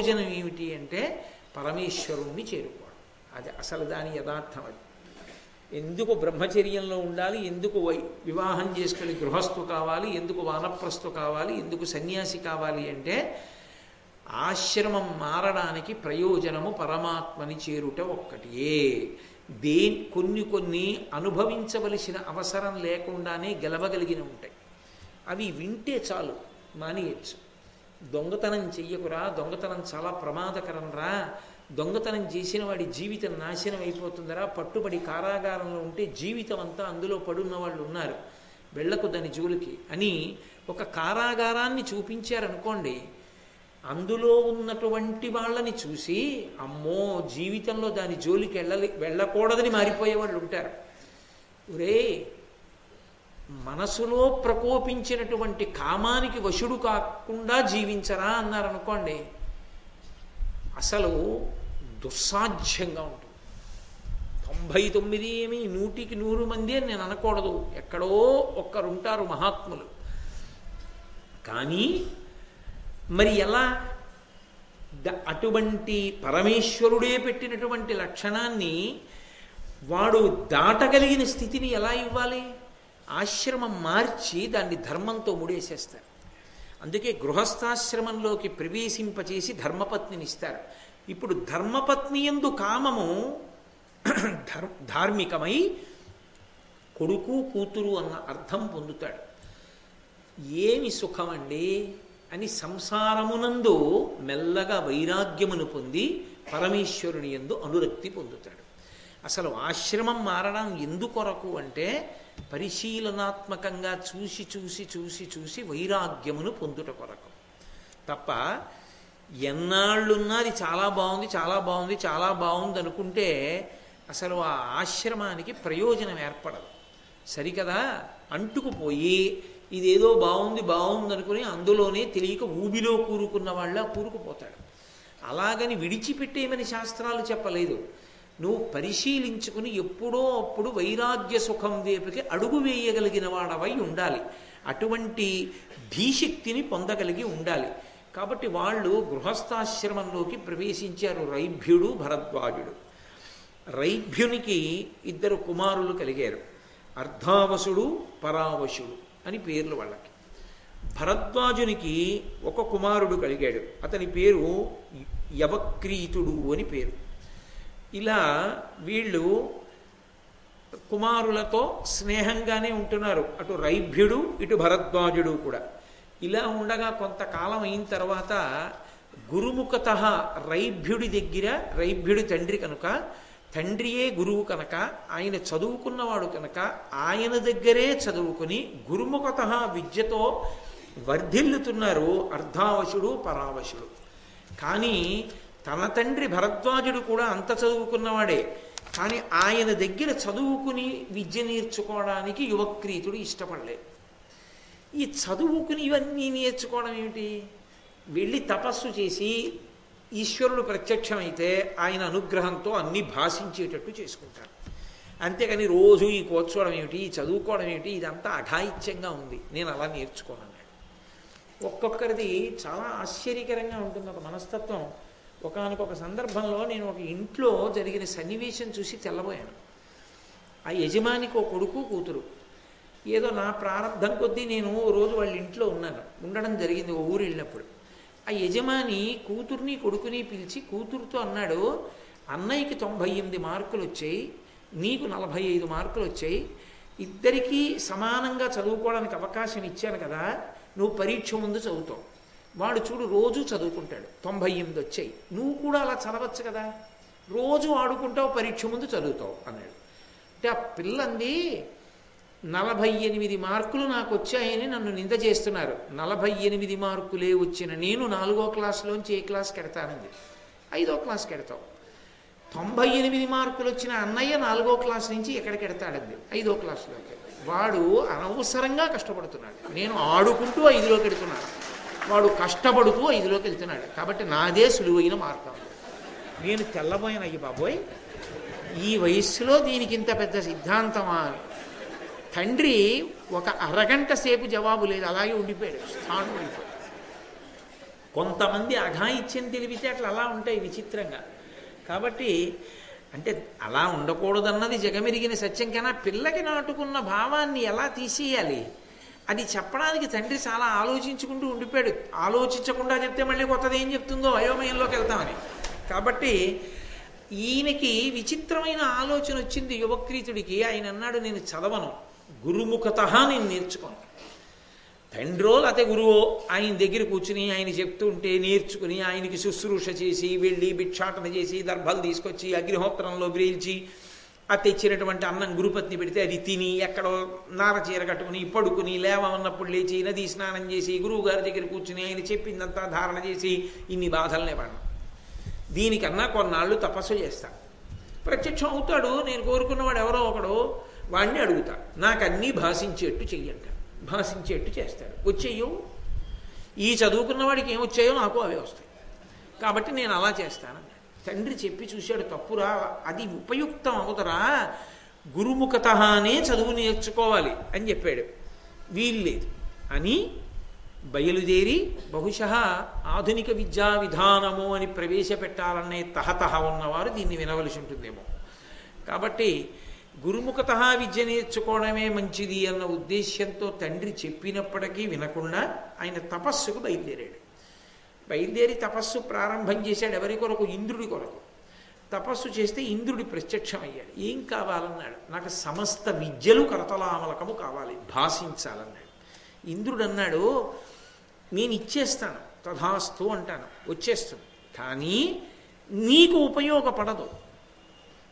ప్రయోజనం ఏమిటి అంటే పరమేశ్వరుణ్ణి చేరుకోవడం. అది అసలు దాని యథార్థం అది. ఎందుకు బ్రహ్మచర్యంలో ఉండాలి? ఎందుకు వై వివాహం చేసుకుని గృహస్థు కావాలి? ఎందుకు వానప్రస్థు కావాలి? ఎందుకు సన్యాసి కావాలి అంటే ఆశ్రమం మారడానికి ప్రయోజనము పరమాత్మని చేరుట ఒక్కటియే దే కొన్ని కొన్ని అనుభవించవలసిన అవసరం లేకుండానే గెలవగలిగిన ఉంటాయి. అవి వింటే చాలు మానేయచ్చు. దొంగతనం చెయ్యకురా దొంగతనం చాలా ప్రమాదకరం రా. దొంగతనం చేసిన వాడి జీవితం నాశనం అయిపోతుందరా. పట్టుబడి కారాగారంలో ఉంటే జీవితం అంతా అందులో పడున్న వాళ్ళు ఉన్నారు. వెళ్ళకు దాని జోలికి. అని ఒక కారాగారాన్ని చూపించారనుకోండి అందులో ఉన్నటువంటి వాళ్ళని చూసి అమ్మో జీవితంలో దాని జోలికి వెళ్ళలే వెళ్ళకూడదని మారిపోయే వాళ్ళు ఉంటారు. ఒరే మనసులో ప్రకోపించినటువంటి కామానికి వశుడు కాకుండా జీవించరా అన్నారనుకోండి అసలు దుస్సాధ్యంగా ఉంటుంది. తొంభై తొమ్మిది ఏమి నూటికి నూరు మంది అని నేను అనకూడదు. ఎక్కడో ఒక్కరుంటారు మహాత్ములు. కానీ మరి ఎలా? అటువంటి పరమేశ్వరుడే పెట్టినటువంటి లక్షణాన్ని వాడు దాటగలిగిన స్థితిని ఎలా ఇవ్వాలి? ఆశ్రమం మార్చి దాన్ని ధర్మంతో ముడేసేస్తారు. అందుకే గృహస్థాశ్రమంలోకి ప్రవేశింపచేసి ధర్మపత్నిని ఇస్తారు. ఇప్పుడు ధర్మపత్ని ఎందు కామము ధర్ ధార్మికమై కొడుకు కూతురు అన్న అర్థం పొందుతాడు. ఏమి సుఖమండి? అని సంసారమునందు మెల్లగా వైరాగ్యమును పొంది పరమేశ్వరుని ఎందు అనురక్తి పొందుతాడు. అసలు ఆశ్రమం మారడం ఎందుకొరకు అంటే పరిశీలనాత్మకంగా చూసి చూసి చూసి చూసి వైరాగ్యమును పొందుట కొరకు. తప్ప ఎన్నాళ్ళున్నా అది చాలా బాగుంది చాలా బాగుంది చాలా బాగుంది అనుకుంటే అసలు ఆ ఆశ్రమానికి ప్రయోజనం ఏర్పడదు. సరికదా? అంటుకుపోయి ఇదేదో బాగుంది బాగుంది అనుకుని అందులోనే తెలియక ఊబిలో కూరుకున్న వాళ్ళ కూరుకుపోతాడు. అలాగని విడిచిపెట్టేయమని శాస్త్రాలు చెప్పలేదు. నువ్వు పరిశీలించుకుని ఎప్పుడో అప్పుడు వైరాగ్య సుఖం వైపుకి అడుగు వేయగలిగిన వాడవై ఉండాలి. అటువంటి ధీశక్తిని పొందగలిగి ఉండాలి. కాబట్టి వాళ్ళు గృహస్థాశ్రమంలోకి ప్రవేశించారు రైభ్యుడు భరద్వాజుడు. రైభ్యునికి ఇద్దరు కుమారులు కలిగారు. అర్ధావసుడు పరావశుడు అని పేర్లు వాళ్ళకి. భరద్వాజునికి ఒక కుమారుడు కలిగాడు. అతని పేరు యవక్రీతుడు అని పేరు. ఇలా వీళ్ళు కుమారులతో స్నేహంగానే ఉంటున్నారు. అటు రైభ్యుడు ఇటు భరద్వాజుడు కూడా. ఇలా ఉండగా కొంతకాలం అయిన తర్వాత గురుముఖత రైభ్యుడి దగ్గర రైభ్యుడి తండ్రి కనుక తండ్రియే గురువు కనుక ఆయన చదువుకున్నవాడు కనుక ఆయన దగ్గరే చదువుకుని గురుముఖత విద్యతో వర్ధిల్లుతున్నారు అర్ధావశుడు పరావశుడు. కానీ తన తండ్రి భరద్వాజుడు కూడా అంత చదువుకున్నవాడే. కానీ ఆయన దగ్గర చదువుకుని విద్య నేర్చుకోవడానికి యువక్రీతుడు ఇష్టపడలేదు. ఈ చదువుకుని ఇవన్నీ నేర్చుకోవడం ఏమిటి? వెళ్ళి తపస్సు చేసి ఈశ్వరుడు ప్రత్యక్షమైతే ఆయన అనుగ్రహంతో అన్ని భాషించేటట్టు చేసుకుంటారు అంతేకాని రోజు ఈ కూర్చోవడం ఏమిటి? ఈ చదువుకోవడం ఏమిటి? ఇదంతా అఘాయిత్యంగా ఉంది. నేను అలా నేర్చుకోను ఒక్కొక్కరిది చాలా ఆశ్చర్యకరంగా ఉంటుంది. ఒక మనస్తత్వం. ఒకనకొక సందర్భంలో నేను ఒక ఇంట్లో జరిగిన సన్నివేశం చూసి తెల్లబోయాను. ఆ యజమానికి ఒక కొడుకు కూతురు. ఏదో నా ప్రారంభం కొద్దీ నేను రోజు వాళ్ళ ఇంట్లో ఉన్నాను. ఉండడం జరిగింది ఓ ఊరు వెళ్ళినప్పుడు. ఆ యజమాని కూతుర్ని కొడుకుని పిలిచి కూతురుతో అన్నాడు అన్నయ్యకి తొంభై ఎనిమిది మార్కులు వచ్చాయి నీకు నలభై ఐదు మార్కులు వచ్చాయి. ఇద్దరికీ సమానంగా చదువుకోవడానికి అవకాశం ఇచ్చాను కదా నువ్వు పరీక్ష ముందు చదువుతావు. వాడు చూడు రోజు చదువుకుంటాడు. తొంభై ఎనిమిది వచ్చాయి. నువ్వు కూడా అలా చదవచ్చు కదా? రోజు ఆడుకుంటావు పరీక్ష ముందు చదువుతావు అన్నాడు. అంటే ఆ పిల్లంది నలభై ఎనిమిది మార్కులు నాకు వచ్చాయని నన్ను నింద చేస్తున్నారు. నలభై ఎనిమిది మార్కులే వచ్చిన నేను నాలుగో క్లాసులోంచి ఏ క్లాస్కి ఎడతానంది ఐదో క్లాస్కి ఎడతావు తొంభై ఎనిమిది మార్కులు వచ్చిన అన్నయ్య నాలుగో క్లాస్ నుంచి ఎక్కడికి ఎడతాడంది ఐదో క్లాసులోకి. వాడు అనవసరంగా కష్టపడుతున్నాడు. నేను ఆడుకుంటూ ఐదులోకి కెడుతున్నాను. వాడు కష్టపడుతూ ఐదులోకి వెళ్తున్నాడు. కాబట్టి నాదే సులువైన మార్గం. నేను తెల్లబోయిన అయ్యి బాబోయ్ ఈ వయస్సులో దీనికి ఇంత పెద్ద సిద్ధాంతమా? తండ్రి ఒక అరగంట సేపు జవాబు లేదు అలాగే ఉండిపోయాడు. స్థానం కొంతమంది కొంతమంది అఘాయిత్యం తెలివితే అట్లా అలా ఉంటాయి విచిత్రంగా. కాబట్టి అంటే అలా ఉండకూడదన్నది జగమెరిగిన సత్యం కన్నా పిల్లకి నాటుకున్న భావాన్ని ఎలా తీసేయాలి? అది చెప్పడానికి తండ్రి చాలా ఆలోచించుకుంటూ ఉండిపోయాడు. ఆలోచించకుండా చెప్తే మళ్ళీ కొత్తది ఏం చెప్తుందో? అయోమయంలోకి వెళ్తామని. కాబట్టి ఈయనకి విచిత్రమైన ఆలోచన వచ్చింది యువక్రీతుడికి. ఆయన అన్నాడు నేను చదవను. గురుముఖత నేను నేర్చుకోను. తండ్రో లేకపోతే గురువో ఆయన దగ్గర కూర్చుని ఆయన చెప్తూ ఉంటే నేర్చుకుని ఆయనకి శుశ్రూష చేసి వెళ్ళి భిక్షాటన చేసి దర్భాలు తీసుకొచ్చి అగ్నిహోత్రంలో వ్రేల్చి ఆ తెచ్చినటువంటి అన్నం గురుపత్ని పెడితే అది తిని ఎక్కడో నార చీర కట్టుకుని పడుకుని లేవన్నప్పుడు లేచి నది స్నానం చేసి గురువు గారి దగ్గర కూర్చుని ఆయన చెప్పిందంతా ధారణ చేసి ఇన్ని బాధలనే పడను దీనికన్నా కొన్నాళ్ళు తపస్సు చేస్తా. ప్రత్యక్షం అవుతాడు నేను కోరుకున్నవాడు ఎవరో ఒకడు వాడిని అడుగుతా. నాకు అన్నీ భాషించేట్టు చెయ్యంట. భాషించేట్టు చేస్తాడు. వచ్చేయో. ఈ చదువుకున్న వాడికి ఏమొచ్చాయో నాకు అవే వస్తాయి. కాబట్టి నేను అలా చేస్తాను. తండ్రి చెప్పి చూశాడు తప్పురా అది ఉపయుక్తం అవుతరా? గురుముఖతహానే చదువు నేర్చుకోవాలి అని చెప్పాడు. వీల్లేదు అని బయలుదేరి బహుశ ఆధునిక విద్యా విధానము అని ప్రవేశపెట్టాలనే తహతహ ఉన్నవారు దీన్ని వినవలసి ఉంటుందేమో. కాబట్టి గురుముఖత విద్య నేర్చుకోవడమే మంచిది అన్న ఉద్దేశ్యంతో తండ్రి చెప్పినప్పటికీ వినకుండా ఆయన తపస్సుకు బయలుదేరాడు. బయలుదేరి తపస్సు ప్రారంభం చేశాడు ఎవరి కొరకు? ఇంద్రుడి కొరకు. తపస్సు చేస్తే ఇంద్రుడి ప్రత్యక్షమయ్యాడు ఏం కావాలన్నాడు? నాకు సమస్త విద్యలు కరతలామలకము కావాలి భాషించాలన్నాడు. ఇంద్రుడు అన్నాడు నేను ఇచ్చేస్తాను తథాస్తు అంటాను. వచ్చేస్తుంది. కానీ నీకు ఉపయోగపడదు.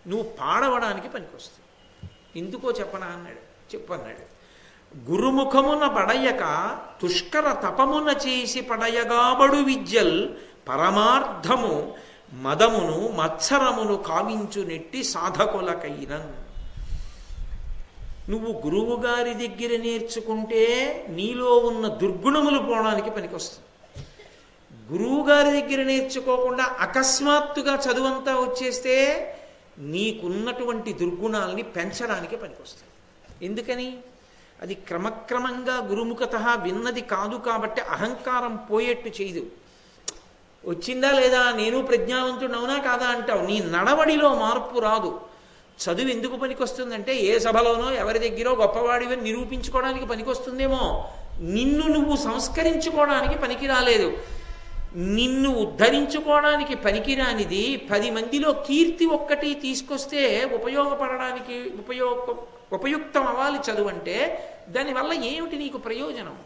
నువ్వు పాడవడానికి పనికొస్తుంది. ఎందుకో చెప్పనా అన్నాడు. చెప్పన్నాడు. గురుముఖమున పడయక తుష్కర తపమున చేసి పడయగాబడు విద్యల్ పరమార్థము మదమును మత్సరమును కావించు నెట్టి సాధకులకైనన్. నువ్వు గురువు గారి దగ్గర నేర్చుకుంటే నీలో ఉన్న దుర్గుణములు పోవడానికి పనికొస్తుంది. గురువు గారి దగ్గర నేర్చుకోకుండా అకస్మాత్తుగా చదువంతా వచ్చేస్తే నీకున్నటువంటి దుర్గుణాలని పెంచడానికి పనికొస్తుంది. ఎందుకని? అది క్రమక్రమంగా గురుముఖత విన్నది కాదు కాబట్టి అహంకారం పోయేట్టు చేయదు. వచ్చిందా లేదా? నేను ప్రజ్ఞావంతుడు అవునా కాదా అంటావు. నీ నడవడిలో మార్పు రాదు. చదువు ఎందుకు పనికొస్తుందంటే ఏ సభలోనో ఎవరి దగ్గరో గొప్పవాడివి నిరూపించుకోవడానికి పనికొస్తుందేమో. నిన్ను నువ్వు సంస్కరించుకోవడానికి పనికి రాలేదు నిన్ను ఉద్ధరించుకోవడానికి పనికిరానిది పది మందిలో కీర్తి ఒక్కటి తీసుకొస్తే ఉపయోగపడడానికి ఉపయోగ ఉపయుక్తం అవ్వాలి చదువు అంటే దానివల్ల ఏమిటి నీకు ప్రయోజనం?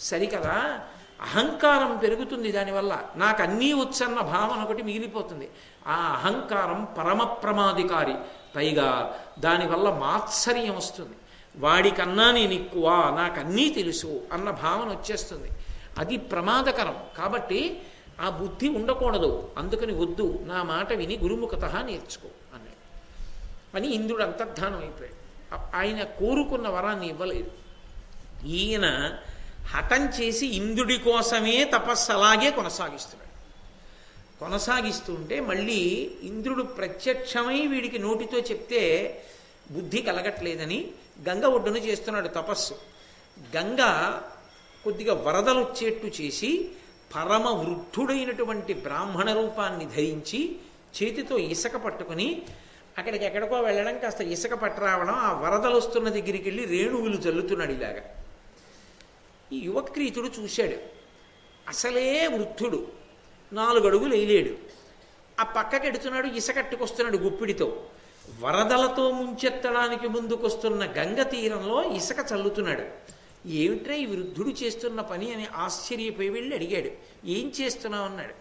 సరికదా? అహంకారం పెరుగుతుంది దానివల్ల. నాకు అన్నీ వచ్చన్న భావన ఒకటి మిగిలిపోతుంది. ఆ అహంకారం పరమ ప్రమాధికారి. పైగా దానివల్ల మాత్సర్యం వస్తుంది. వాడికన్నా నేను ఎక్కువ నాకు అన్నీ తెలుసు అన్న భావన వచ్చేస్తుంది. అది ప్రమాదకరం. కాబట్టి ఆ బుద్ధి ఉండకూడదు. అందుకని వద్దు. నా మాట విని గురుముఖత నేర్చుకో అన్నాడు. అని ఇంద్రుడు అంతర్ధానం అయిపోయాడు. ఆయన కోరుకున్న వరాన్ని ఇవ్వలేదు. ఈయన హఠం చేసి ఇంద్రుడి కోసమే తపస్సు అలాగే కొనసాగిస్తున్నాడు. కొనసాగిస్తుంటే మళ్ళీ ఇంద్రుడు ప్రత్యక్షమై వీడికి నోటితో చెప్తే బుద్ధి కలగట్లేదని గంగ ఒడ్డున చేస్తున్నాడు తపస్సు. గంగ కొద్దిగా వరదలు వచ్చేట్టు చేసి పరమ వృద్ధుడైనటువంటి బ్రాహ్మణ రూపాన్ని ధరించి చేతితో ఇసుక పట్టుకుని అక్కడికి ఎక్కడికో వెళ్ళడం కాస్త ఇసుక పట్టరావడం ఆ వరదలు వస్తున్న దగ్గరికి వెళ్ళి రేణువులు చల్లుతున్నాడు ఇలాగా. ఈ యువక్రీతుడు చూశాడు. అసలే వృద్ధుడు. నాలుగు అడుగులు వేయలేడు. ఆ పక్కకి ఎడుతున్నాడు ఇసకట్టుకొస్తున్నాడు గుప్పిడితో. వరదలతో ముంచెత్తడానికి ముందుకొస్తున్న గంగ తీరంలో ఇసుక చల్లుతున్నాడు. ఏమిట్రా ఈ వృద్ధుడు చేస్తున్న పని అని ఆశ్చర్యపోయి వెళ్ళి అడిగాడు. ఏం చేస్తున్నావు అన్నాడు.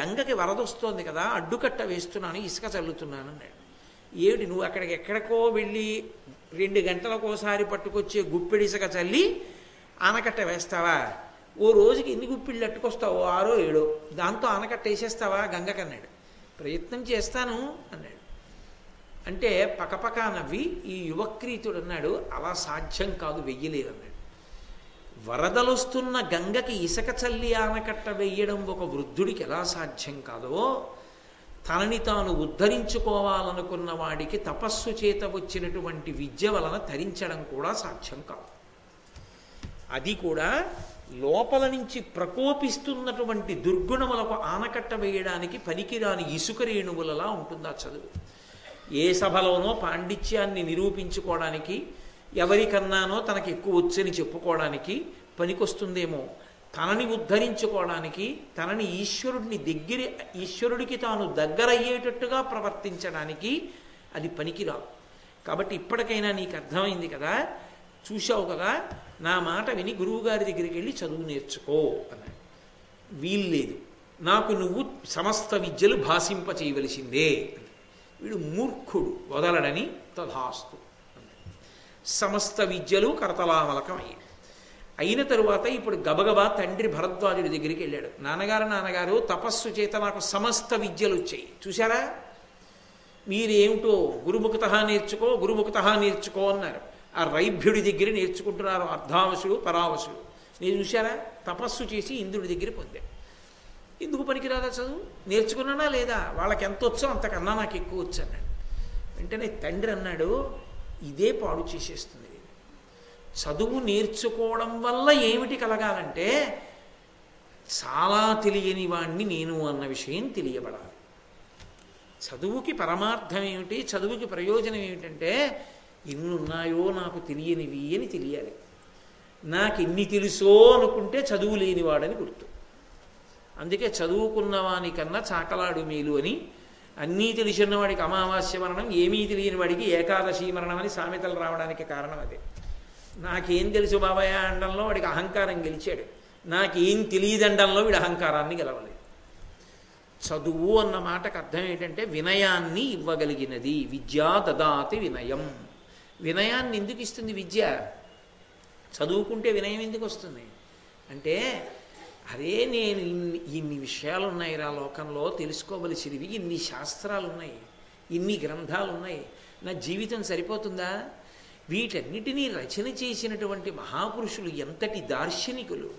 గంగకి వరదొస్తోంది కదా అడ్డుకట్ట వేస్తున్నాను ఇసుక చల్లుతున్నాను అన్నాడు. ఏమిటి నువ్వు అక్కడికి ఎక్కడికో వెళ్ళి రెండు గంటలకోసారి పట్టుకొచ్చే గుప్పిడి ఇసుక చల్లి ఆనకట్ట వేస్తావా? ఓ రోజుకి ఎన్ని గుప్పిళ్ళు అట్టుకొస్తావో ఆరో ఏడో? దాంతో ఆనకట్ట వేసేస్తావా? గంగకన్నాడు ప్రయత్నం చేస్తాను అన్నాడు. అంటే పకపకా నవ్వి ఈ యువక్రీతుడు అన్నాడు అలా సాధ్యం కాదు వెయ్యలేదన్నాడు వరదలొస్తున్న గంగకి ఇసుక చల్లి ఆనకట్ట వెయ్యడం ఒక వృద్ధుడికి ఎలా సాధ్యం కాదో తనని తాను ఉద్ధరించుకోవాలనుకున్న వాడికి తపస్సు చేత వచ్చినటువంటి విద్య వలన తరించడం కూడా సాధ్యం కాదు. అది కూడా లోపల నుంచి ప్రకోపిస్తున్నటువంటి దుర్గుణములకు ఆనకట్ట వేయడానికి పనికిరాని ఇసుక రేణువులలా ఉంటుంది ఆ చదువు. ఏ సభలోనో పాండిత్యాన్ని నిరూపించుకోవడానికి ఎవరికన్నానో తనకి ఎక్కువ వచ్చని చెప్పుకోవడానికి పనికొస్తుందేమో. తనని ఉద్ధరించుకోవడానికి తనని ఈశ్వరుడిని దగ్గర ఈశ్వరుడికి తాను దగ్గరయ్యేటట్టుగా ప్రవర్తించడానికి అది పనికిరాదు. కాబట్టి ఇప్పటికైనా నీకు అర్థమైంది కదా? చూశావు కదా? నా మాట విని గురువుగారి దగ్గరికి వెళ్ళి చదువు నేర్చుకో అన్నాడు. వీల్లేదు. నాకు నువ్వు సమస్త విద్యలు భాషింప చేయవలసిందే వీడు మూర్ఖుడు వదలడని తథాస్తు సమస్త విద్యలు కరతలామలకమయ్యాయి అయిన తరువాత ఇప్పుడు గబగబా తండ్రి భరద్వాజుడి దగ్గరికి వెళ్ళాడు. నాన్నగారు నాన్నగారు తపస్సు చేత నాకు సమస్త విద్యలు వచ్చాయి. చూసారా మీరేమిటో గురుముఖత నేర్చుకో గురుముఖత నేర్చుకో అన్నారు. ఆ రైభ్యుడి దగ్గర నేర్చుకుంటున్నారు అర్ధావశుడు పరావశుడు నేను చూశారా? తపస్సు చేసి ఇంద్రుడి దగ్గర పొందాను ఎందుకు పనికిరాదా చదువు? నేర్చుకున్నానా లేదా? వాళ్ళకి ఎంత వచ్చో అంతకన్నా నాకు ఎక్కువ వచ్చు అన్నాడు వెంటనే తండ్రి అన్నాడు ఇదే పాడు చేసేస్తుంది. చదువు నేర్చుకోవడం వల్ల ఏమిటి కలగాలంటే చాలా తెలియని వాణ్ణి నేను అన్న విషయం తెలియబడాలి. చదువుకి పరమార్థం ఏమిటి? చదువుకి ప్రయోజనం ఏమిటంటే ఎన్నున్నాయో నాకు తెలియనివి అని తెలియాలి. నాకు ఎన్ని తెలుసో అనుకుంటే చదువు లేనివాడని గుర్తు. అందుకే చదువుకున్నవానికన్నా చాకలాడు మేలు అని అన్నీ తెలిసిన వాడికి అమావాస్య మరణం ఏమీ తెలియని వాడికి ఏకాదశి మరణం అని సామెతలు రావడానికి కారణం అదే. నాకేం తెలుసు బాబాయ్ అండంలో? వాడికి అహంకారం గెలిచాడు. నాకేం తెలియదండంలో వీడు అహంకారాన్ని గెలవలేదు. చదువు అన్న మాటకు అర్థం ఏంటంటే వినయాన్ని ఇవ్వగలిగినది. విద్యా దదాతి వినయం. వినయాన్ని ఎందుకు ఇస్తుంది విద్య? చదువుకుంటే వినయం ఎందుకు వస్తుంది? అంటే అరే నేను ఇన్ని ఇన్ని విషయాలు ఉన్నాయి రా లోకంలో తెలుసుకోవలసినవి ఇన్ని శాస్త్రాలు ఉన్నాయి ఇన్ని గ్రంథాలు ఉన్నాయి నా జీవితం సరిపోతుందా? వీటన్నిటినీ రచన చేసినటువంటి మహాపురుషులు ఎంతటి దార్శనికులు?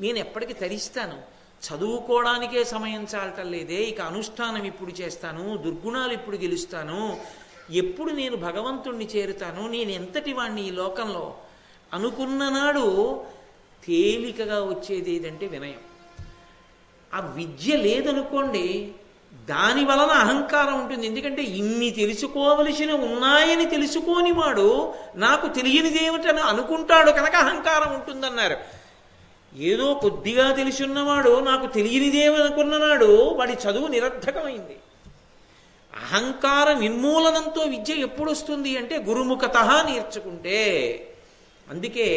నేను ఎప్పటికి తరిస్తాను. చదువుకోవడానికే సమయం చాలటం లేదే. ఇక అనుష్ఠానం ఇప్పుడు చేస్తాను. దుర్గుణాలు ఇప్పుడు గెలుస్తాను. ఎప్పుడు నేను భగవంతుణ్ణి చేరుతాను? నేను ఎంతటి వాణ్ణి ఈ లోకంలో? అనుకున్న నాడు తేలికగా వచ్చేది ఏదంటే వినయం. ఆ విద్య లేదనుకోండి దాని వలన అహంకారం ఉంటుంది. ఎందుకంటే ఇన్ని తెలుసుకోవలసిన ఉన్నాయని తెలుసుకోని వాడు నాకు తెలియనిది ఏమిటని అనుకుంటాడు కనుక అహంకారం ఉంటుందన్నారు. ఏదో కొద్దిగా తెలుసున్నవాడు నాకు తెలియనిదేమనుకున్ననాడు వాడి చదువు నిరర్ధకమైంది అహంకార నిర్మూలనంతో విద్య ఎప్పుడు వస్తుంది అంటే గురుముఖత నేర్చుకుంటే. అందుకే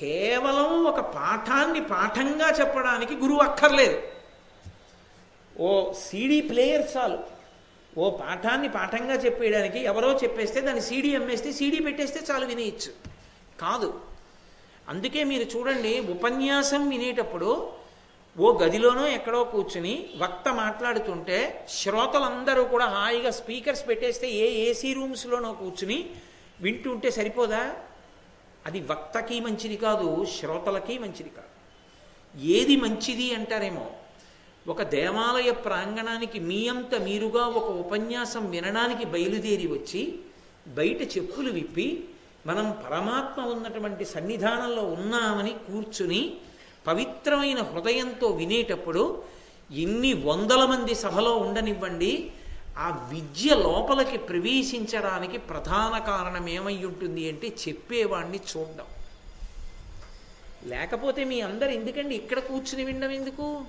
కేవలం ఒక పాఠాన్ని పాఠంగా చెప్పడానికి గురువు అక్కర్లేదు. ఓ సీడీ ప్లేయర్ చాలు. ఓ పాఠాన్ని పాఠంగా చెప్పేయడానికి ఎవరో చెప్పేస్తే దాన్ని సీడీ అమ్మేస్తే సీడీ పెట్టేస్తే చాలు వినేయచ్చు. కాదు. అందుకే మీరు చూడండి ఉపన్యాసం వినేటప్పుడు ఓ గదిలోనో ఎక్కడో కూర్చుని వక్త మాట్లాడుతుంటే శ్రోతలందరూ కూడా హాయిగా స్పీకర్స్ పెట్టేస్తే ఏ ఏసీ రూమ్స్లోనో కూర్చుని వింటుంటే సరిపోదా? అది వక్తకి మంచిది కాదు శ్రోతలకి మంచిది కాదు. ఏది మంచిది అంటారేమో ఒక దేవాలయ ప్రాంగణానికి మీ అంత మీరుగా ఒక ఉపన్యాసం వినడానికి బయలుదేరి వచ్చి బయట చెప్పులు విప్పి మనం పరమాత్మ ఉన్నటువంటి సన్నిధానంలో ఉన్నామని కూర్చుని పవిత్రమైన హృదయంతో వినేటప్పుడు ఎన్ని వందల మంది సభలో ఉండనివ్వండి ఆ విద్య లోపలికి ప్రవేశించడానికి ప్రధాన కారణం ఏమై ఉంటుంది అంటే చెప్పేవాణ్ణి చూడడం. లేకపోతే మీ అందరు ఎందుకండి ఇక్కడ కూర్చుని వినడం ఎందుకు?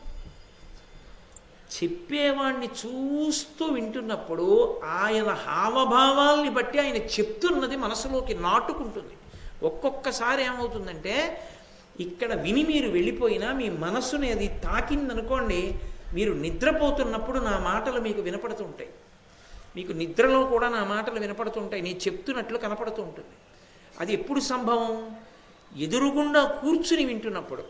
చెప్పేవాణ్ణి చూస్తూ వింటున్నప్పుడు ఆయన హావభావాల్ని బట్టి ఆయన చెప్తున్నది మనసులోకి నాటుకుంటుంది. ఒక్కొక్కసారి ఏమవుతుందంటే ఇక్కడ విని మీరు వెళ్ళిపోయినా మీ మనస్సుని అది తాకిందనుకోండి మీరు నిద్రపోతున్నప్పుడు నా మాటలు మీకు వినపడుతుంటాయి. మీకు నిద్రలో కూడా నా మాటలు వినపడుతుంటాయి. నేను చెప్తున్నట్లు కనపడుతూ ఉంటుంది అది ఎప్పుడు సంభవం? ఎదురుగుండా కూర్చుని వింటున్నప్పుడు.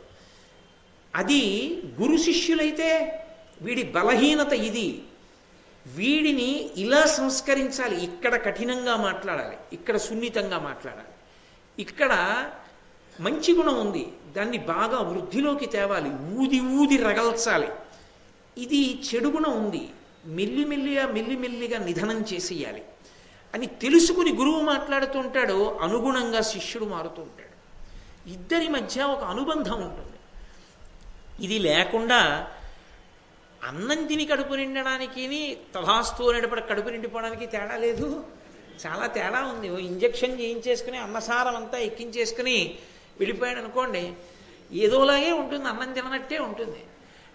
అది గురు శిష్యులైతే వీడి బలహీనత ఇది. వీడిని ఇలా సంస్కరించాలి. ఇక్కడ కఠినంగా మాట్లాడాలి. ఇక్కడ సున్నితంగా మాట్లాడాలి. ఇక్కడ మంచి గుణం ఉంది. దాన్ని బాగా వృద్ధిలోకి తేవాలి. ఊది ఊది రగల్చాలి. ఇది చెడు గుణం ఉంది మెల్లిమెల్లిగా మెల్లిమెల్లిగా నిధనం చేసేయాలి. అని తెలుసుకుని గురువు మాట్లాడుతూ ఉంటాడు అనుగుణంగా శిష్యుడు మారుతూ ఉంటాడు. ఇద్దరి మధ్య ఒక అనుబంధం ఉంటుంది. ఇది లేకుండా అన్నం తిని కడుపు నిండడానికి తథాస్తు నడపడ కడుపు నిండిపోవడానికి తేడా లేదు. చాలా తేడా ఉంది. ఇంజక్షన్ చేయించేసుకుని అన్నసారం అంతా ఎక్కించేసుకుని వెళ్ళిపోయాడు అనుకోండి ఏదోలాగే ఉంటుంది. అన్నం తిననట్టే ఉంటుంది.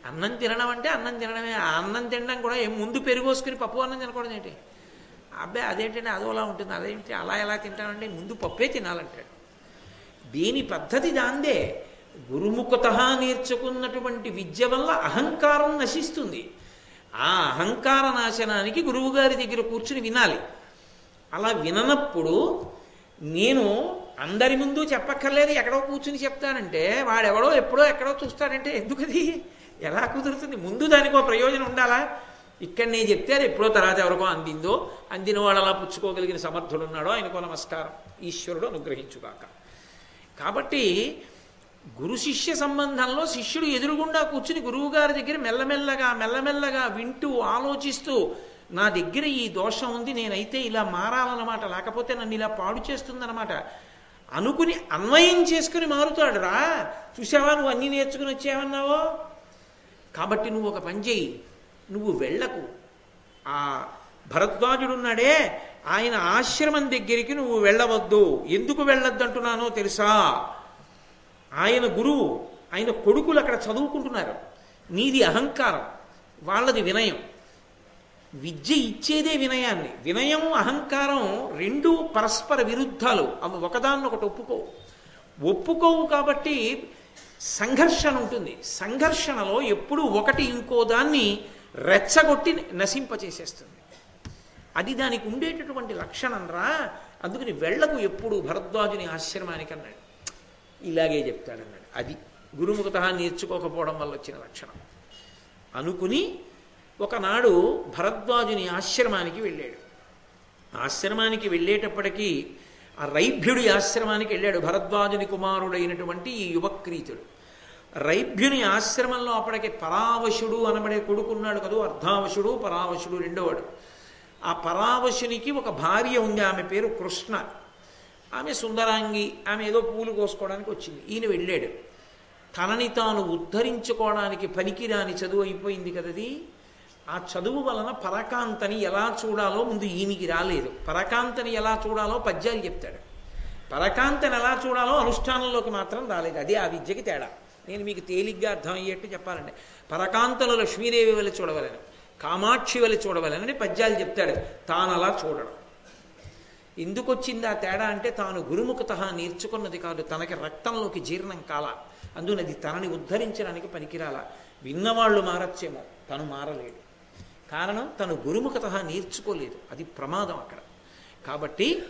అన్నం తినడం అంటే అన్నం తినడమే. అన్నం తినడం కూడా ఏం ముందు పెరుగోసుకుని పప్పు అన్నం తినకూడదు ఏంటి? అబ్బాయి అదేంటంటే అదోలా ఉంటుంది అదేంటి అలా ఎలా తింటానంటే ముందు పప్పే తినాలంటాడు. దీని పద్ధతి దాందే గురుముఖత నేర్చుకున్నటువంటి విద్య వల్ల అహంకారం నశిస్తుంది. ఆ అహంకార నాశనానికి గురువుగారి దగ్గర కూర్చుని వినాలి. అలా విననప్పుడు నేను అందరి ముందు చెప్పక్కర్లేదు ఎక్కడో కూర్చుని చెప్తానంటే వాడెవడో ఎప్పుడో ఎక్కడో చూస్తాడంటే ఎందుకది? ఎలా కుదురుతుంది? ముందు దానికి ఒక ప్రయోజనం ఉండాలా? ఇక్కడ నేను చెప్తే అది ఎప్పుడో తర్వాత ఎవరికో అందిందో అందిన వాడు అలా పుచ్చుకోగలిగిన సమర్థుడు ఉన్నాడో ఆయనకో నమస్కారం. ఈశ్వరుడు అనుగ్రహించుగాక. కాబట్టి గురు శిష్య సంబంధంలో శిష్యుడు ఎదురుగుండా కూర్చుని గురువుగారి దగ్గర మెల్లమెల్లగా మెల్లమెల్లగా వింటూ ఆలోచిస్తూ నా దగ్గర ఈ దోషం ఉంది నేనైతే ఇలా మారాలన్నమాట లేకపోతే నన్ను ఇలా పాడు చేస్తుందన్నమాట. అనుకుని అన్వయం చేసుకుని మారుతాడు రా. చూసావా నువ్వు అన్నీ నేర్చుకుని వచ్చావన్నావో? కాబట్టి నువ్వు ఒక పని చెయ్యి. నువ్వు వెళ్ళకు. ఆ భరద్వాజుడు ఉన్నాడే ఆయన ఆశ్రమం దగ్గరికి నువ్వు వెళ్ళవద్దు. ఎందుకు వెళ్ళొద్దు అంటున్నానో తెలుసా? ఆయన గురువు ఆయన కొడుకులు అక్కడ చదువుకుంటున్నారు. నీది అహంకారం వాళ్ళది వినయం. విద్య ఇచ్చేదే వినయాన్ని. వినయం అహంకారం రెండు పరస్పర విరుద్ధాలు. అవి ఒకదాన్నొకటి ఒప్పుకోవు. ఒప్పుకోవు కాబట్టి సంఘర్షణ ఉంటుంది. సంఘర్షణలో ఎప్పుడు ఒకటి ఇంకో దాన్ని రెచ్చగొట్టి నశింపచేసేస్తుంది. అది దానికి ఉండేటటువంటి లక్షణం రా. అందుకని వెళ్ళకు ఎప్పుడు భరద్వాజుని ఆశ్రమానికి అన్నాడు ఇలాగే చెప్తాడన్నాడు. అది గురుముఖత నేర్చుకోకపోవడం వల్ల వచ్చిన లక్షణం. అనుకుని ఒకనాడు భరద్వాజుని ఆశ్రమానికి వెళ్ళాడు. ఆశ్రమానికి వెళ్ళేటప్పటికీ ఆ రైభ్యుడి ఆశ్రమానికి వెళ్ళాడు భరద్వాజుని కుమారుడైనటువంటి ఈ యువక్రీతుడు. రైభ్యుని ఆశ్రమంలో అప్పటికి పరావశుడు అనబడే కొడుకున్నాడు కదూ అర్ధావశుడు పరావశుడు రెండోవాడు. ఆ పరావశునికి ఒక భార్య ఉంది ఆమె పేరు కృష్ణ. ఆమె సుందరాంగి ఆమె ఏదో పూలు కోసుకోవడానికి వచ్చింది. ఈయన వెళ్ళాడు. తనని తాను ఉద్ధరించుకోవడానికి పనికిరాని చదువు అయిపోయింది కదది. ఆ చదువు వలన పరకాంతని ఎలా చూడాలో ముందు ఈయనకి రాలేదు. పరకాంతని ఎలా చూడాలో పద్యాలు చెప్తాడు. పరకాంతని ఎలా చూడాలో అనుష్ఠానంలోకి మాత్రం రాలేదు. అదే ఆ విద్యకి తేడా. నేను మీకు తేలిగ్గా అర్థమయ్యేట్టు చెప్పాలంటే పరకాంతలు లక్ష్మీదేవి వల్ల చూడవలను కామాక్షి వల్ల చూడవలనని పద్యాలు చెప్తాడు. తాను అలా చూడడం. ఎందుకు వచ్చింది ఆ తేడా అంటే తాను గురుముఖత నేర్చుకున్నది కాదు. తనకి రక్తంలోకి జీర్ణం కాల. అందునది తనని ఉద్ధరించడానికి పనికిరాల. విన్నవాళ్ళు మారచ్చేమో తను మారలేడు. కారణం తను గురుముఖత నేర్చుకోలేదు. అది ప్రమాదం అక్కడ. కాబట్టి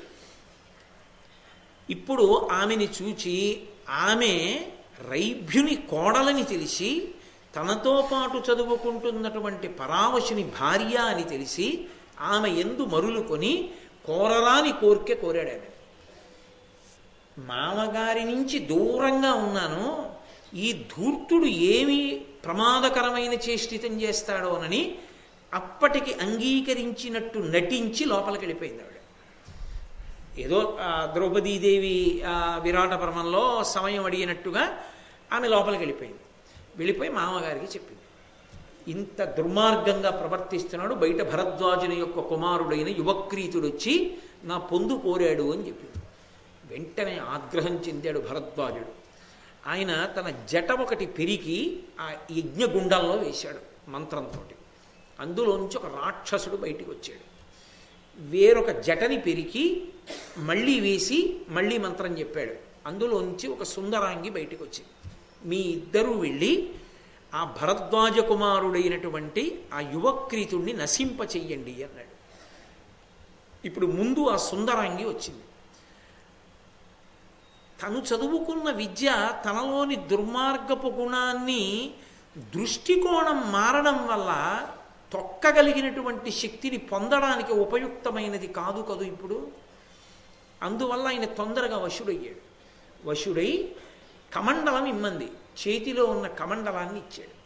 ఇప్పుడు ఆమెని చూచి ఆమె రైభ్యుని కోడలని తెలిసి తనతో పాటు చదువుకుంటున్నటువంటి పరావశుని భార్య అని తెలిసి ఆమె ఎందు మరులుకొని కోరరాని కోరికే కోరాడు ఆమె. మామగారి నుంచి దూరంగా ఉన్నాను. ఈ ధూర్తుడు ఏమి ప్రమాదకరమైన చేష్టితం చేస్తాడోనని అప్పటికి అంగీకరించినట్టు నటించి లోపలికి వెళ్ళిపోయింది ఆవిడ. ఏదో ద్రౌపదీదేవి విరాట పర్వంలో సమయం అడిగినట్టుగా ఆమె లోపలికి వెళ్ళిపోయింది. వెళ్ళిపోయి మామగారికి చెప్పింది. ఇంత దుర్మార్గంగా ప్రవర్తిస్తున్నాడు బయట భరద్వాజుని యొక్క కుమారుడైన యువక్రీతుడు వచ్చి నా పొందు కోరాడు అని చెప్పింది. వెంటనే ఆగ్రహం చెందాడు భరద్వాజుడు. ఆయన తన జట ఒకటి పెరిగి ఆ యజ్ఞగుండంలో వేశాడు మంత్రంతో అందులోంచి ఒక రాక్షసుడు బయటికి వచ్చాడు. వేరొక జటని పెరికి మళ్ళీ వేసి మళ్ళీ మంత్రం చెప్పాడు. అందులోంచి ఒక సుందరాంగి బయటికి వచ్చింది. మీ ఇద్దరూ వెళ్ళి ఆ భరద్వాజ కుమారుడైనటువంటి ఆ యువక్రీతుణ్ణి నశింప చెయ్యండి అన్నాడు. ఇప్పుడు ముందు ఆ సుందరాంగి వచ్చింది. తను చదువుకున్న విద్య తనలోని దుర్మార్గపు గుణాన్ని దృష్టికోణం మారడం వల్ల తొక్కగలిగినటువంటి శక్తిని పొందడానికి ఉపయుక్తమైనది కాదు కదూ ఇప్పుడు. అందువల్ల ఆయన తొందరగా వశుడయ్యాడు. వశుడై కమండలం ఇమ్మంది. చేతిలో ఉన్న కమండలాన్ని ఇచ్చాడు.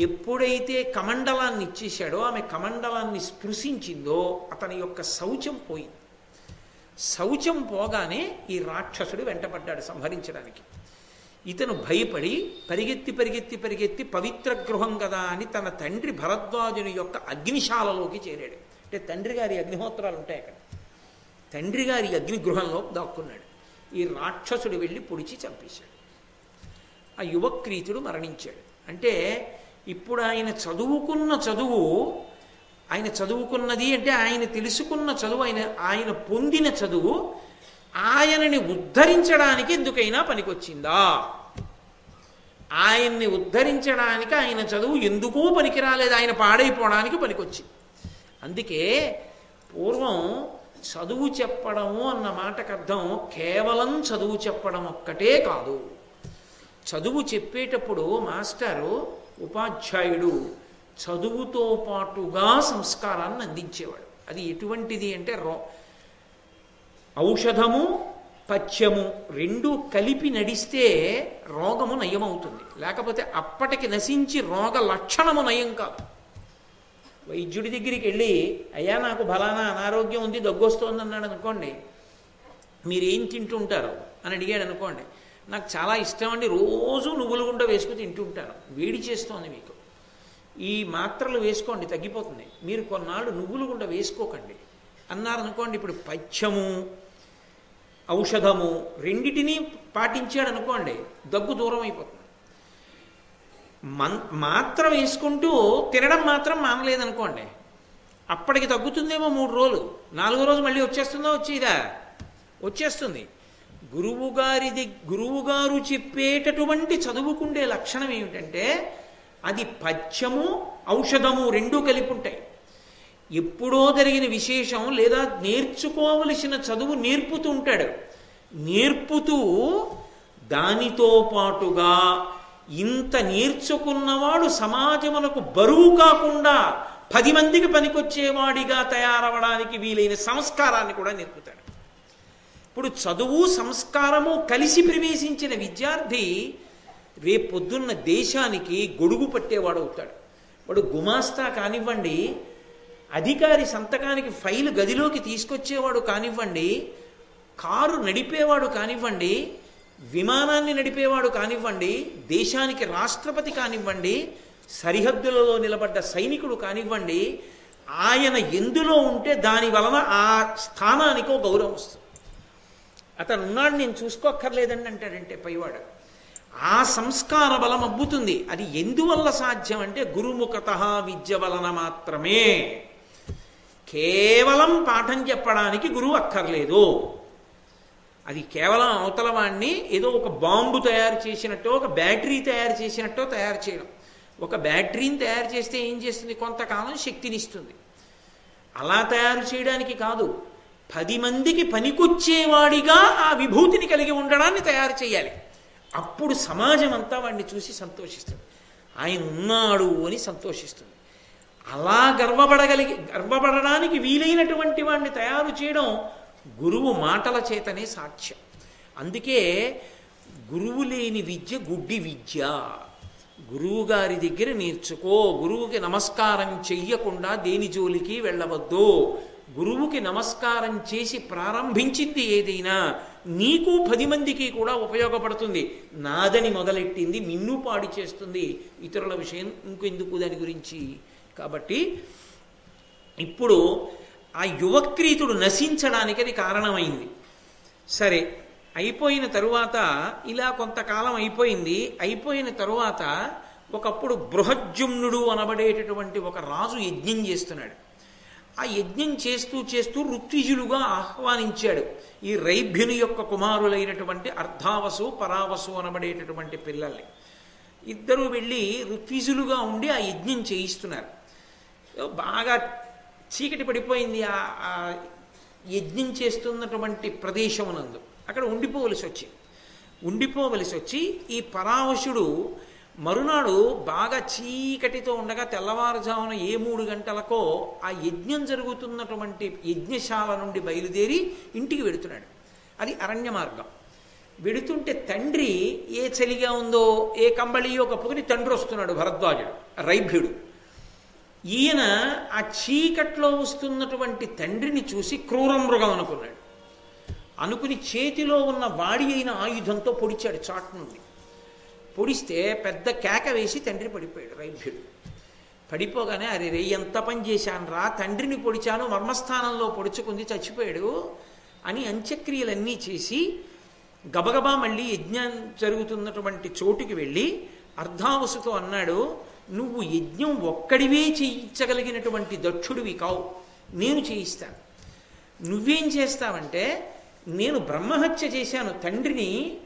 ఎప్పుడైతే కమండలాన్ని ఇచ్చేశాడో ఆమె కమండలాన్ని స్పృశించిందో అతని యొక్క శౌచం పోయింది. శౌచం పోగానే ఈ రాక్షసుడు వెంటపడ్డాడు సంహరించడానికి. ఇతను భయపడి పరిగెత్తి పరిగెత్తి పరిగెత్తి పవిత్ర గృహం కదా అని తన తండ్రి భరద్వాజుని యొక్క అగ్నిశాలలోకి చేరాడు. అంటే తండ్రి గారి అగ్నిహోత్రాలు ఉంటాయి అక్కడ. తండ్రి గారి అగ్నిగృహంలో దాక్కున్నాడు. ఈ రాక్షసుడు వెళ్ళి పొడిచి చంపేశాడు. ఆ యువక్రీతుడు మరణించాడు. అంటే ఇప్పుడు ఆయన చదువుకున్న చదువు ఆయన చదువుకున్నది అంటే ఆయన తెలుసుకున్న చదువు ఆయన ఆయన పొందిన చదువు ఆయనని ఉద్ధరించడానికి ఎందుకైనా పనికొచ్చిందా? ఆయన్ని ఉద్ధరించడానికి ఆయన చదువు ఎందుకూ పనికి రాలేదు ఆయన పాడైపోవడానికి పనికొచ్చింది. అందుకే పూర్వం చదువు చెప్పడము అన్న మాటకు అర్థం కేవలం చదువు చెప్పడం ఒక్కటే కాదు. చదువు చెప్పేటప్పుడు మాస్టారు ఉపాధ్యాయుడు చదువుతో పాటుగా సంస్కారాన్ని అందించేవాడు. అది ఎటువంటిది అంటే రో ఔషధము పథ్యము రెండు కలిపి నడిస్తే రోగము నయమవుతుంది. లేకపోతే అప్పటికి నశించి రోగ లక్షణము నయం కాదు. వైద్యుడి దగ్గరికి వెళ్ళి అయ్యా నాకు బలానా అనారోగ్యం ఉంది దగ్గొస్తోంది అన్నాడు అనుకోండి. మీరేం తింటుంటారు? అని అడిగాడు అనుకోండి. నాకు చాలా ఇష్టం అండి రోజు నువ్వుల గుంట వేసుకుని తింటుంటాను. వేడి చేస్తోంది మీకు. ఈ మాత్రలు వేసుకోండి తగ్గిపోతుంది. మీరు కొన్నాళ్ళు నువ్వులు గుంట వేసుకోకండి. అన్నారనుకోండి ఇప్పుడు పథ్యము ఔషధము రెండిటినీ పాటించాడు అనుకోండి దగ్గు దూరం అయిపోతుంది మన్ మాత్రం వేసుకుంటూ తినడం మాత్రం మానలేదనుకోండి అప్పటికి తగ్గుతుందేమో మూడు రోజులు నాలుగో రోజు మళ్ళీ వచ్చేస్తుందా వచ్చేదా? వచ్చేస్తుంది. గురువు గారిది గురువు గారు చెప్పేటటువంటి చదువుకుండే లక్షణం ఏమిటంటే అది పథ్యము ఔషధము రెండూ కలిపి ఉంటాయి ఎప్పుడో జరిగిన విశేషం లేదా నేర్చుకోవలసిన చదువు నేర్పుతూ ఉంటాడు నేర్పుతూ దానితో పాటుగా ఇంత నేర్చుకున్నవాడు సమాజమునకు బరువు కాకుండా పది మందికి పనికొచ్చేవాడిగా తయారవడానికి వీలైన సంస్కారాన్ని కూడా నేర్పుతాడు. ఇప్పుడు చదువు సంస్కారము కలిసి ప్రవేశించిన విద్యార్థి రేపొద్దున్న దేశానికి గొడుగు పట్టేవాడు అవుతాడు వాడు గుమాస్తా కానివ్వండి అధికారి సంతకానికి ఫైల్ గదిలోకి తీసుకొచ్చేవాడు కానివ్వండి కారు నడిపేవాడు కానివ్వండి విమానాన్ని నడిపేవాడు కానివ్వండి దేశానికి రాష్ట్రపతి కానివ్వండి సరిహద్దులలో నిలబడ్డ సైనికుడు కానివ్వండి ఆయన ఎందులో ఉంటే దాని వలన ఆ స్థానానికో గౌరవం వస్తుంది. అతను ఉన్నాడు నేను చూసుకోక్కర్లేదండి అంటాడంటే పైవాడు. ఆ సంస్కార బలం అబ్బుతుంది. అది ఎందువల్ల సాధ్యం అంటే గురుముఖత విద్య వలన మాత్రమే. కేవలం పాఠం చెప్పడానికి గురువు అక్కర్లేదు. అది కేవలం అవతల వాణ్ణి ఏదో ఒక బాంబు తయారు చేసినట్టో ఒక బ్యాటరీ తయారు చేసినట్టో తయారు చేయడం. ఒక బ్యాటరీని తయారు చేస్తే ఏం చేస్తుంది? కొంతకాలం శక్తినిస్తుంది. అలా తయారు చేయడానికి కాదు పది మందికి పనికొచ్చేవాడిగా ఆ విభూతిని కలిగి ఉండడాన్ని తయారు చేయాలి. అప్పుడు సమాజం అంతా వాడిని చూసి సంతోషిస్తుంది. ఆయన ఉన్నాడు అని సంతోషిస్తుంది. అలా గర్వపడగలిగి గర్వపడడానికి వీలైనటువంటి వాడిని తయారు చేయడం గురువు మాటల చేతనే సాక్ష్యం. అందుకే గురువు లేని విద్య గుడ్డి విద్య. గురువు గారి దగ్గర నేర్చుకో గురువుకి నమస్కారం చెయ్యకుండా దేని జోలికి వెళ్ళవద్దు. గురువుకి నమస్కారం చేసి ప్రారంభించింది ఏదైనా నీకు పది మందికి కూడా ఉపయోగపడుతుంది. నాదని మొదలెట్టింది నిన్ను పాడి చేస్తుంది ఇతరుల విషయం ఇంకెందుకు దాని గురించి? కాబట్టి ఇప్పుడు ఆ యువక్రీతుడు నశించడానికి అది కారణమైంది. సరే అయిపోయిన తరువాత ఇలా కొంతకాలం అయిపోయింది. అయిపోయిన తరువాత ఒకప్పుడు బృహజ్జుమ్నుడు అనబడేటటువంటి ఒక రాజు యజ్ఞం చేస్తున్నాడు. ఆ యజ్ఞం చేస్తూ చేస్తూ ఋత్విజులుగా ఆహ్వానించాడు. ఈ రైభ్యుని యొక్క కుమారులైనటువంటి అర్ధావసు పరావసు అనబడేటటువంటి పిల్లల్ని. ఇద్దరు వెళ్ళి ఋత్విజులుగా ఉండి ఆ యజ్ఞం చేయిస్తున్నారు. బాగా చీకటి పడిపోయింది ఆ యజ్ఞం చేస్తున్నటువంటి ప్రదేశమునందు. అక్కడ ఉండిపోవలసి వచ్చింది ఉండిపోవలసి వచ్చి ఈ పరావశుడు మరునాడు బాగా చీకటితో ఉండగా తెల్లవారుజామున ఏ మూడు గంటలకో ఆ యజ్ఞం జరుగుతున్నటువంటి యజ్ఞశాల నుండి బయలుదేరి ఇంటికి వెడుతున్నాడు. అది అరణ్య మార్గం. వెడుతుంటే తండ్రి ఏ చలిగా ఉందో ఏ కంబళియో కప్పుకుని తండ్రి వస్తున్నాడు భరద్వాజుడు రైభ్యుడు. ఈయన ఆ చీకట్లో వస్తున్నటువంటి తండ్రిని చూసి క్రూరమృగం అనుకున్నాడు. అనుకుని చేతిలో ఉన్న వాడి అయిన ఆయుధంతో పొడిచాడు చాటు నుండి. పొడిస్తే పెద్ద కేక వేసి తండ్రి పడిపోయాడు రైభ్యుడు పడిపోగానే అరే రే ఎంత పని చేశాను రా తండ్రిని పొడిచాను మర్మస్థానంలో పొడుచుకుంది చచ్చిపోయాడు అని అంత్యక్రియలన్నీ చేసి గబగబా మళ్ళీ యజ్ఞం జరుగుతున్నటువంటి చోటుకి వెళ్ళి అర్ధావసుతో అన్నాడు నువ్వు యజ్ఞం ఒక్కడివే చేయించగలిగినటువంటి దక్షుడివి కావు. నేను చేయిస్తాను. నువ్వేం చేస్తావంటే నేను బ్రహ్మహత్య చేశాను తండ్రిని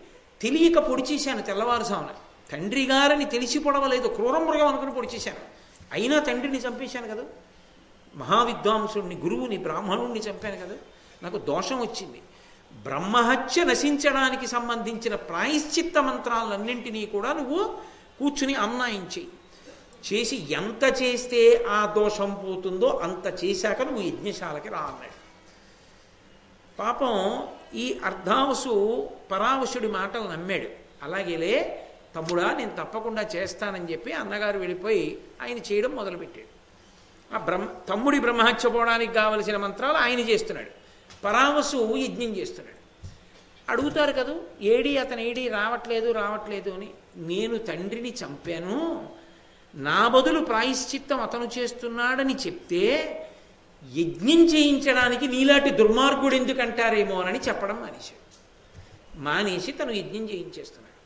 తెలియక పొడిచేశాను తెల్లవారుజామున. తెల్లవారుసామున తండ్రి గారని తెలిసి పొడవలేదు క్రూరమృగం అనుకుని పొడిచేశాను అయినా తండ్రిని చంపేశాను కదా. మహావిద్వాంసుడిని గురువుని బ్రాహ్మణుణ్ణి చంపాను కదా. నాకు దోషం వచ్చింది. బ్రహ్మహత్య నశించడానికి సంబంధించిన ప్రాయశ్చిత్త మంత్రాలన్నింటినీ కూడా నువ్వు కూర్చుని అమ్నాయించి చేసి ఎంత చేస్తే ఆ దోషం పోతుందో అంత చేశాక నువ్వు యజ్ఞశాలకి రా అన్నాడు. పాపం ఈ అర్ధావసు పరావశుడి మాటలు నమ్మాడు. అలాగేలే తమ్ముడా నేను తప్పకుండా చేస్తానని చెప్పి అన్నగారు వెళ్ళిపోయి ఆయన చేయడం మొదలుపెట్టాడు. ఆ బ్రహ్మ తమ్ముడి బ్రహ్మహత్య పోవడానికి కావలసిన మంత్రాలు ఆయన చేస్తున్నాడు. పరావసు యజ్ఞం చేస్తున్నాడు. అడుగుతారు కదా? ఏడి అతను ఏడి రావట్లేదు రావట్లేదు అని. నేను తండ్రిని చంపాను. నా బదులు ప్రాయశ్చిత్తం అతను చేస్తున్నాడని చెప్తే యజ్ఞం చేయించడానికి నీలాంటి దుర్మార్గుడు ఎందుకంటారేమోనని చెప్పడం మానేశాడు. మానేసి తను యజ్ఞం చేయించేస్తున్నాడు.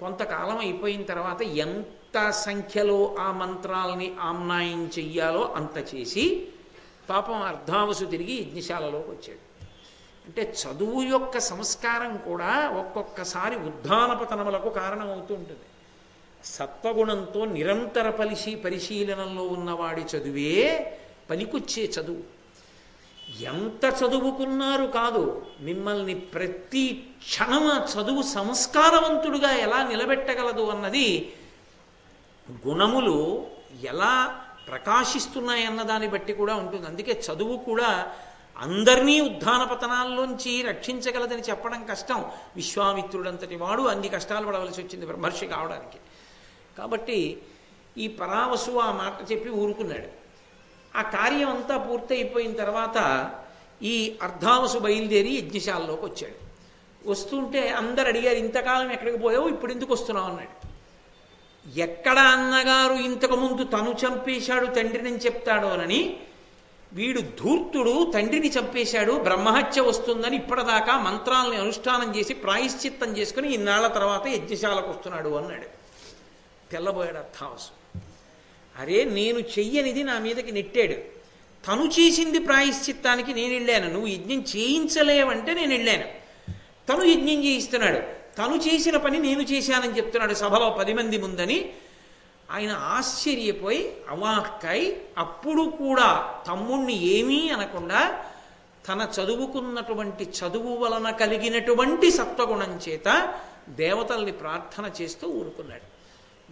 కొంతకాలం అయిపోయిన తర్వాత ఎంత సంఖ్యలో ఆ మంత్రాలని ఆమ్నాయం చెయ్యాలో అంత చేసి పాపం అర్ధావసు తిరిగి యజ్ఞశాలలోకి వచ్చాడు. అంటే చదువు యొక్క సంస్కారం కూడా ఒక్కొక్కసారి ఉద్ధానపతనములకు కారణమవుతూ ఉంటుంది. సత్వగుణంతో నిరంతర పరిశీ పరిశీలనలో ఉన్నవాడి చదువే పనికొచ్చే చదువు. ఎంత చదువుకున్నారు కాదు మిమ్మల్ని ప్రతి క్షణం ఆ చదువు సంస్కారవంతుడుగా ఎలా నిలబెట్టగలదు అన్నది గుణములు ఎలా ప్రకాశిస్తున్నాయన్న దాన్ని బట్టి కూడా ఉంటుంది. అందుకే చదువు కూడా అందరినీ ఉద్ధాన పతనాల్లోంచి రక్షించగలదని చెప్పడం కష్టం. విశ్వామిత్రుడంతటి వాడు అన్ని కష్టాలు పడవలసి వచ్చింది బ్రహ్మర్షి కావడానికి. కాబట్టి ఈ పరావసు ఆ మాట చెప్పి ఊరుకున్నాడు. ఆ కార్యం అంతా పూర్తయిపోయిన తర్వాత ఈ అర్ధావసు బయలుదేరి యజ్ఞశాలలోకి వచ్చాడు. వస్తుంటే అందరు అడిగారు ఇంతకాలం ఎక్కడికి పోయావు? ఇప్పుడు ఎందుకు వస్తున్నావు? అన్నాడు. ఎక్కడ అన్నగారు? ఇంతకు ముందు తను చంపేశాడు తండ్రిని చెప్తాడోనని వీడు ధూర్తుడు తండ్రిని చంపేశాడు బ్రహ్మహత్య వస్తుందని ఇప్పటిదాకా మంత్రాలని అనుష్ఠానం చేసి ప్రాయశ్చిత్తం చేసుకుని ఇన్నాళ్ళ తర్వాత యజ్ఞశాలకు వస్తున్నాడు అన్నాడు. తెల్లబోయాడు అర్థావసు అరే నేను చెయ్యనిది నా మీదకి నెట్టాడు. తను చేసింది ప్రాయశ్చిత్తానికి నేను వెళ్ళాను. నువ్వు యజ్ఞం చేయించలేవంటే నేను వెళ్ళాను. తను యజ్ఞం చేయిస్తున్నాడు. తను చేసిన పని నేను చేశానని చెప్తున్నాడు సభలో పది మంది ముందని ఆయన ఆశ్చర్యపోయి అవాక్కై అప్పుడు కూడా తమ్ముణ్ణి ఏమీ అనకుండా తన చదువుకున్నటువంటి చదువు వలన కలిగినటువంటి సత్వగుణం చేత దేవతల్ని ప్రార్థన చేస్తూ ఊరుకున్నాడు.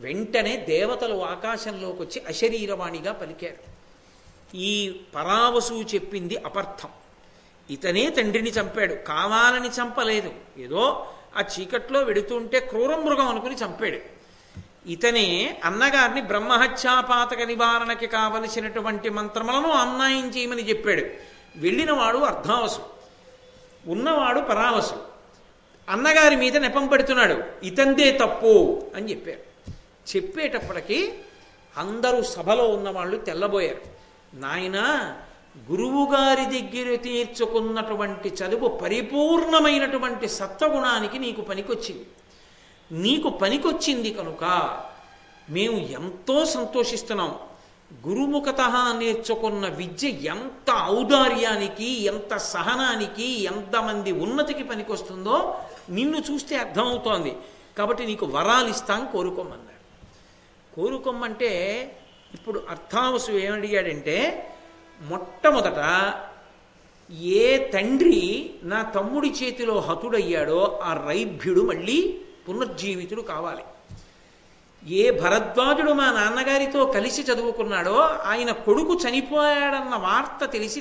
వెంటనే దేవతలు ఆకాశంలోకి వచ్చి అశరీరవాణిగా పలికారు. ఈ పరావసు చెప్పింది అపర్థం. ఇతనే తండ్రిని చంపాడు. కావాలని చంపలేదు. ఏదో ఆ చీకట్లో వెడుతుంటే క్రూర మృగం అనుకుని చంపాడు. ఇతనే అన్నగారిని బ్రహ్మహత్యాపాతక నివారణకి కావలసినటువంటి మంత్రములను అన్నాయం చేయమని చెప్పాడు. వెళ్ళినవాడు అర్ధావసు. ఉన్నవాడు పరావసు. అన్నగారి మీద నెపం పెడుతున్నాడు. ఇతందే తప్పు అని చెప్పారు. చెప్పేటప్పటికి అందరూ సభలో ఉన్నవాళ్ళు తెల్లబోయారు. నాయన గురువుగారి దగ్గర తీర్చుకున్నటువంటి చదువు పరిపూర్ణమైనటువంటి సత్వగుణానికి నీకు పనికొచ్చింది. నీకు పనికొచ్చింది కనుక మేము ఎంతో సంతోషిస్తున్నాం. గురుముఖత నేర్చుకున్న విద్య ఎంత ఔదార్యానికి ఎంత సహనానికి ఎంతమంది ఉన్నతికి పనికొస్తుందో నిన్ను చూస్తే అర్థమవుతోంది. కాబట్టి నీకు వరాలు ఇస్తాం కోరుకోమన్నాడు. కోరుకోమంటే ఇప్పుడు అర్థావసు ఏమడిగాడంటే మొట్టమొదట ఏ తండ్రి నా తమ్ముడి చేతిలో హతుడయ్యాడో ఆ రైభ్యుడు మళ్ళీ పునర్జీవితుడు కావాలి. ఏ భరద్వాజుడు మా నాన్నగారితో కలిసి చదువుకున్నాడో ఆయన కొడుకు చనిపోయాడన్న వార్త తెలిసి